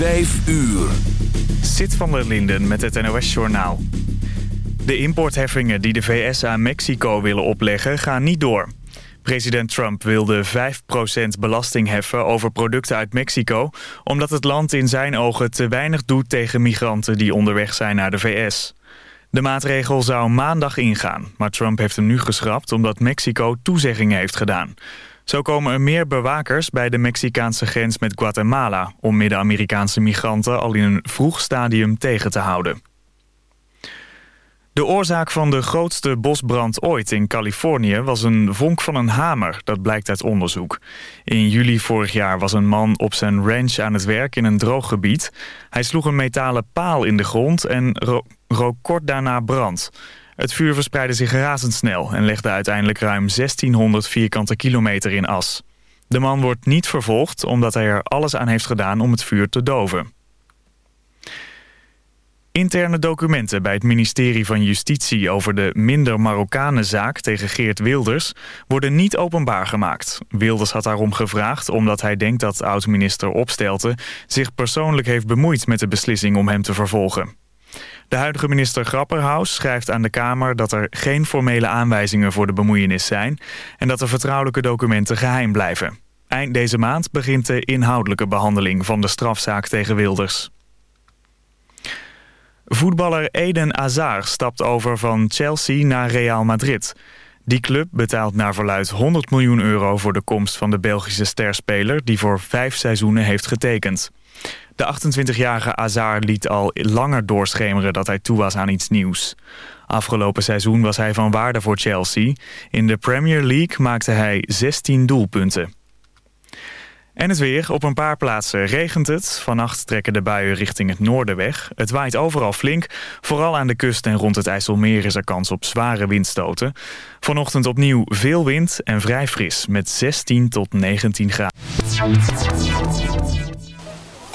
Vijf uur. Zit van der Linden met het NOS-journaal. De importheffingen die de VS aan Mexico willen opleggen gaan niet door. President Trump wilde 5% belasting heffen over producten uit Mexico... omdat het land in zijn ogen te weinig doet tegen migranten die onderweg zijn naar de VS. De maatregel zou maandag ingaan, maar Trump heeft hem nu geschrapt... omdat Mexico toezeggingen heeft gedaan. Zo komen er meer bewakers bij de Mexicaanse grens met Guatemala... om Midden-Amerikaanse migranten al in een vroeg stadium tegen te houden. De oorzaak van de grootste bosbrand ooit in Californië was een vonk van een hamer. Dat blijkt uit onderzoek. In juli vorig jaar was een man op zijn ranch aan het werk in een droog gebied. Hij sloeg een metalen paal in de grond en ro rook kort daarna brand. Het vuur verspreidde zich razendsnel en legde uiteindelijk ruim 1600 vierkante kilometer in as. De man wordt niet vervolgd omdat hij er alles aan heeft gedaan om het vuur te doven. Interne documenten bij het ministerie van Justitie over de minder Marokkanenzaak tegen Geert Wilders worden niet openbaar gemaakt. Wilders had daarom gevraagd omdat hij denkt dat oud-minister Opstelten zich persoonlijk heeft bemoeid met de beslissing om hem te vervolgen. De huidige minister Grapperhaus schrijft aan de Kamer dat er geen formele aanwijzingen voor de bemoeienis zijn en dat de vertrouwelijke documenten geheim blijven. Eind deze maand begint de inhoudelijke behandeling van de strafzaak tegen Wilders. Voetballer Eden Hazard stapt over van Chelsea naar Real Madrid. Die club betaalt naar verluid 100 miljoen euro voor de komst van de Belgische sterspeler... die voor vijf seizoenen heeft getekend. De 28-jarige Hazard liet al langer doorschemeren dat hij toe was aan iets nieuws. Afgelopen seizoen was hij van waarde voor Chelsea. In de Premier League maakte hij 16 doelpunten. En het weer. Op een paar plaatsen regent het. Vannacht trekken de buien richting het noorden weg. Het waait overal flink. Vooral aan de kust en rond het IJsselmeer is er kans op zware windstoten. Vanochtend opnieuw veel wind en vrij fris met 16 tot 19 graden.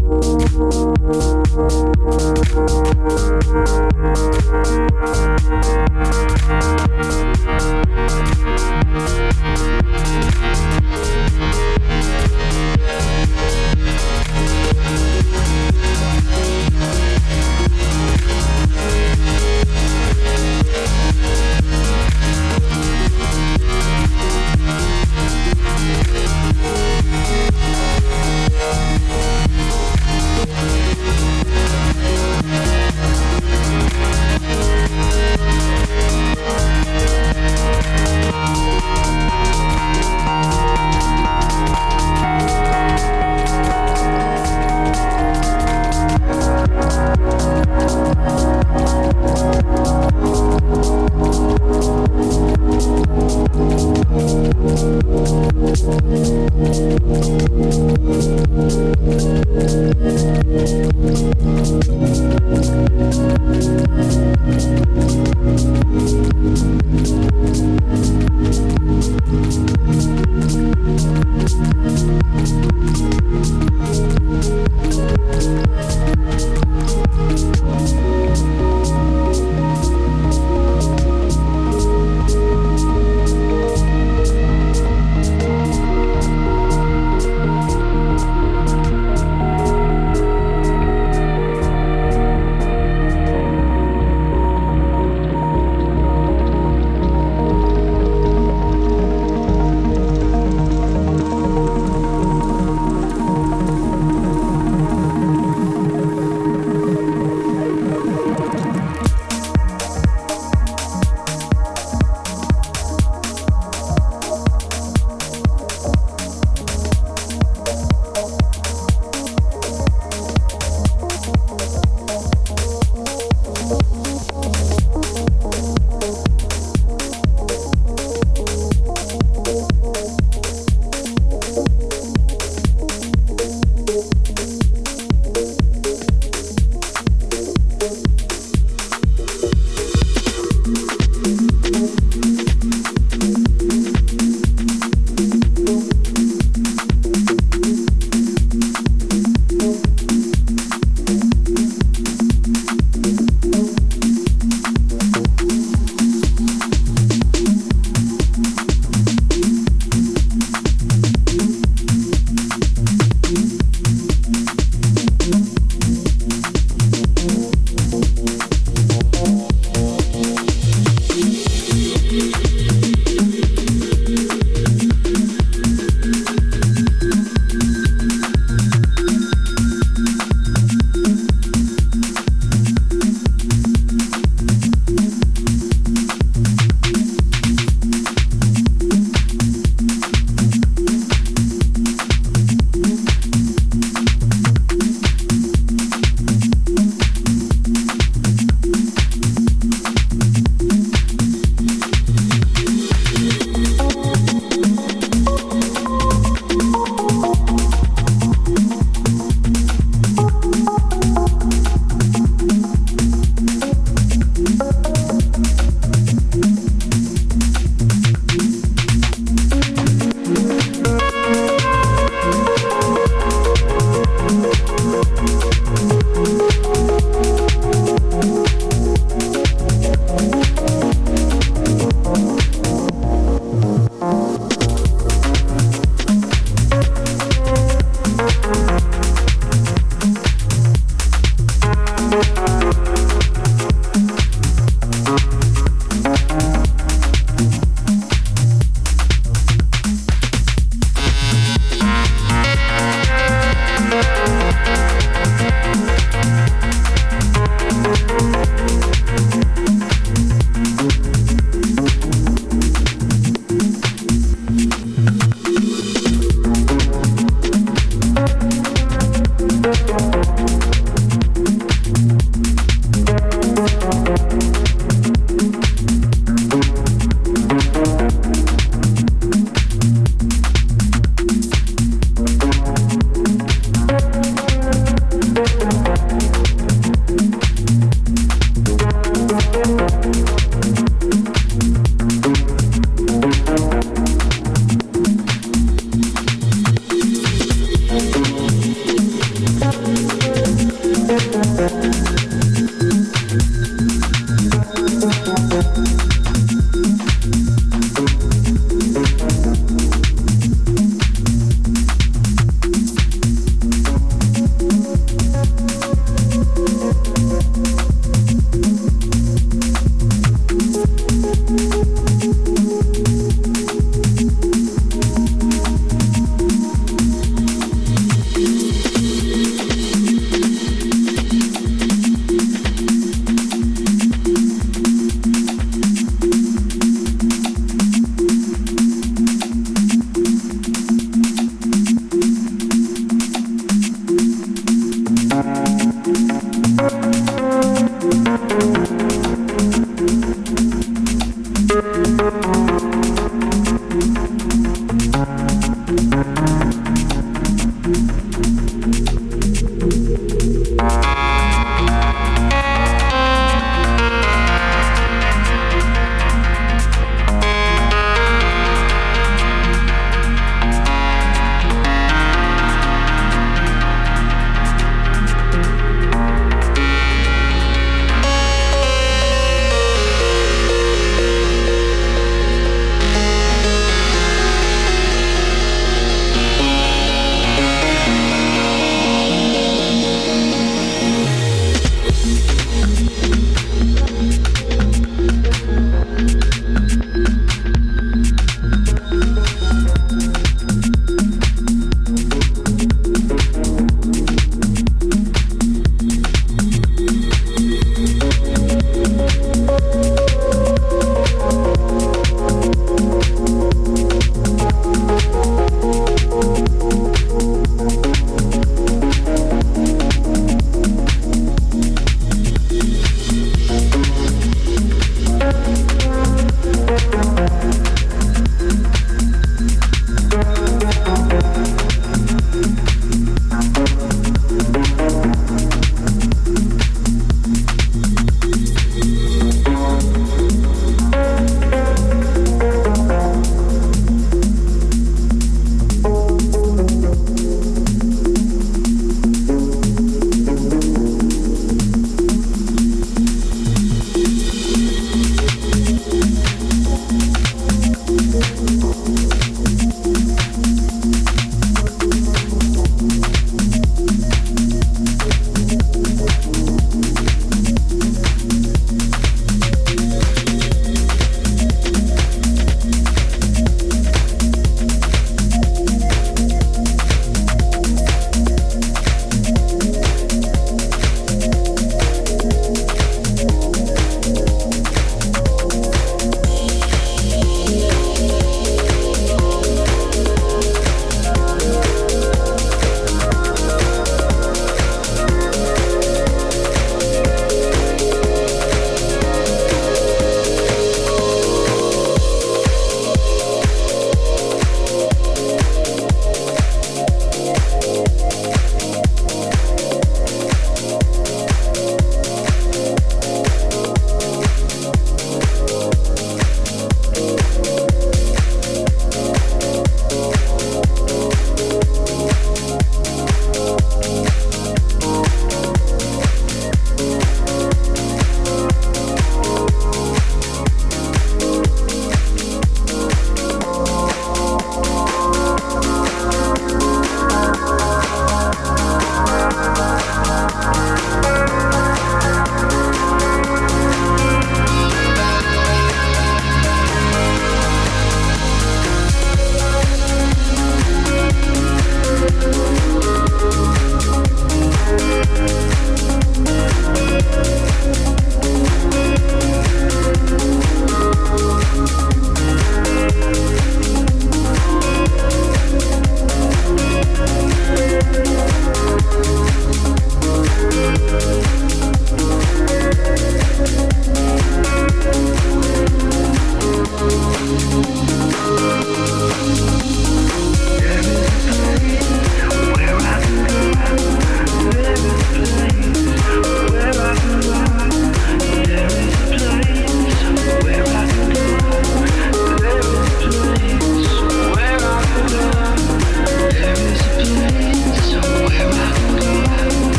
You.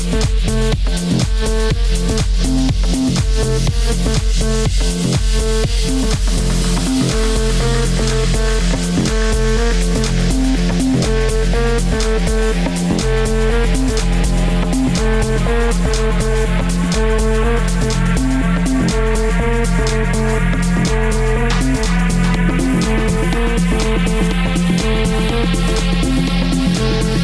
Thank Thank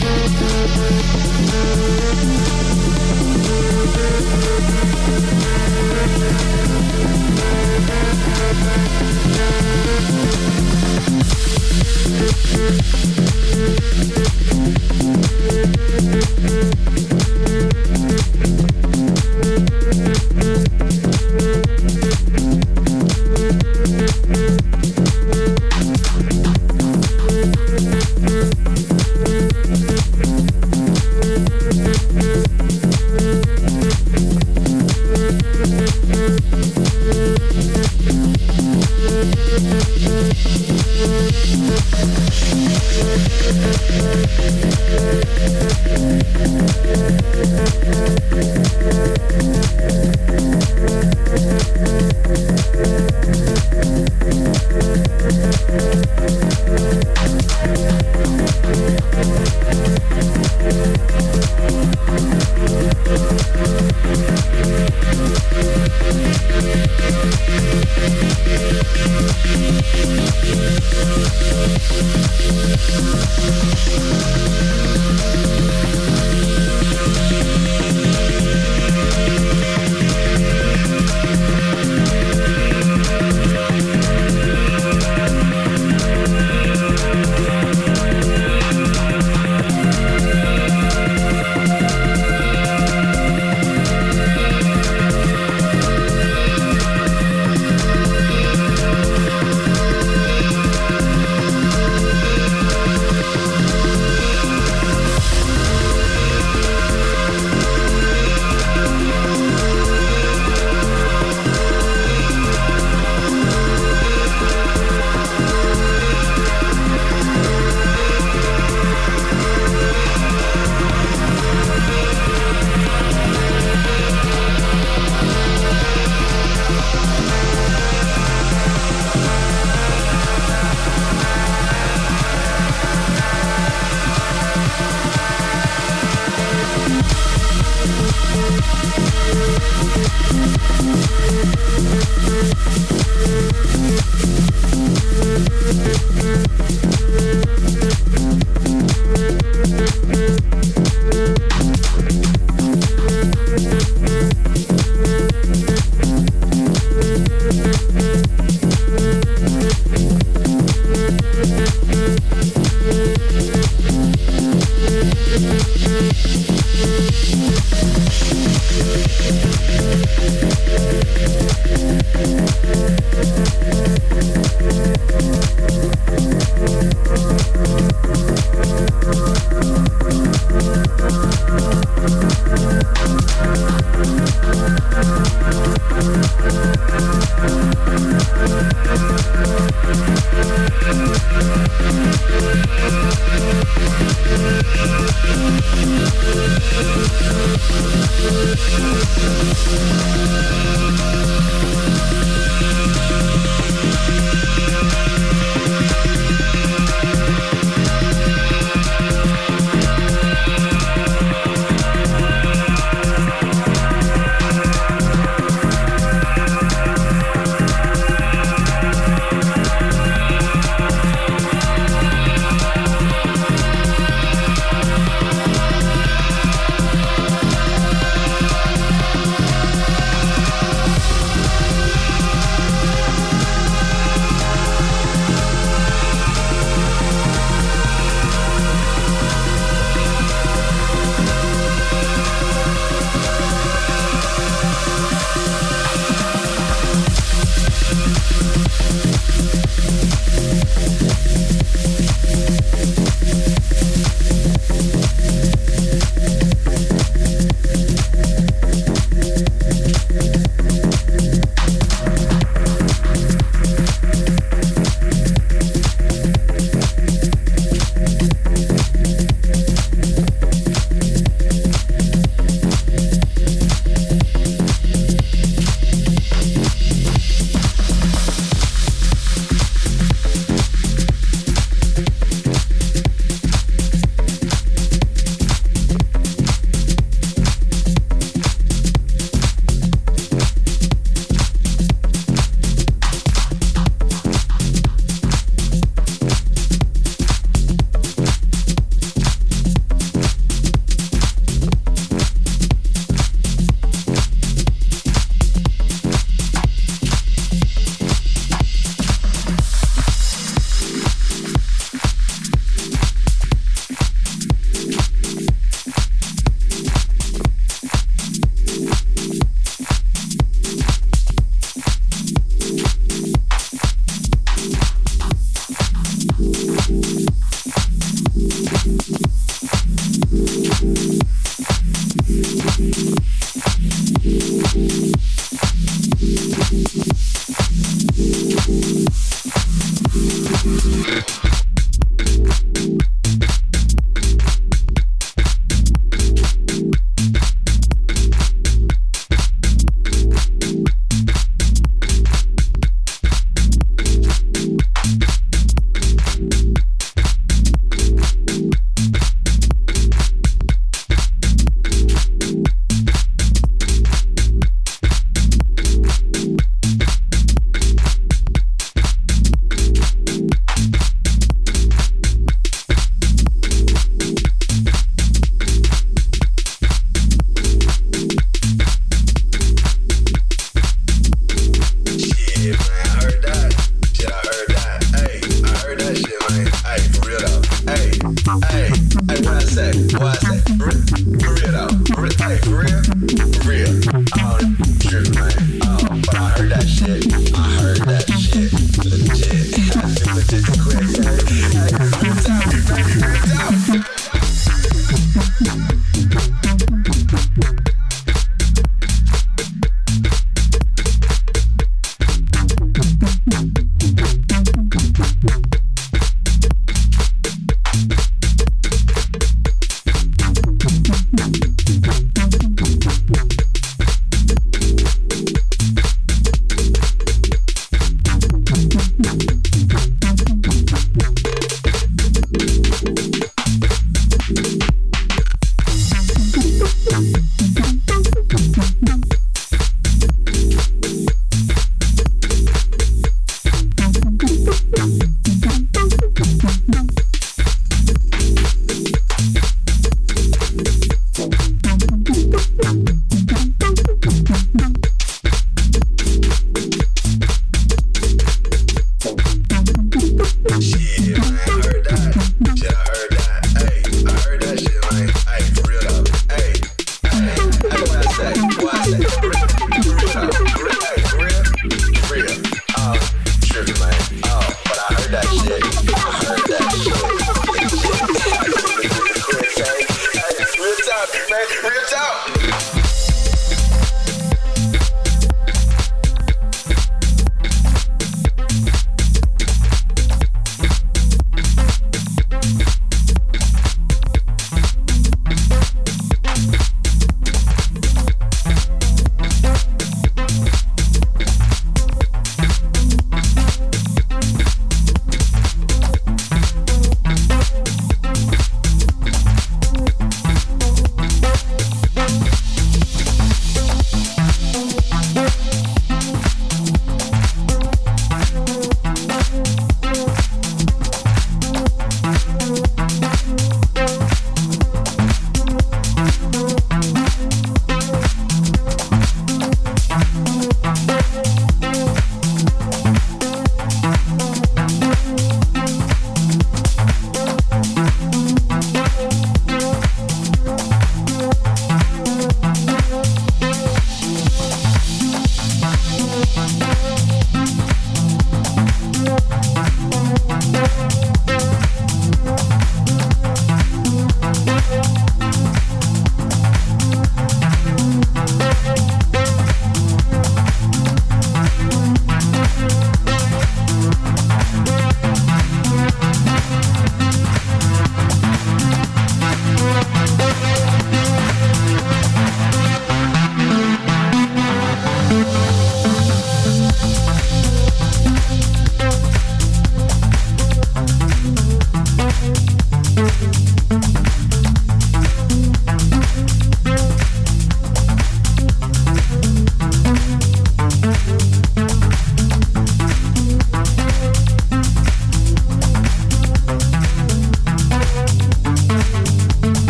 Thank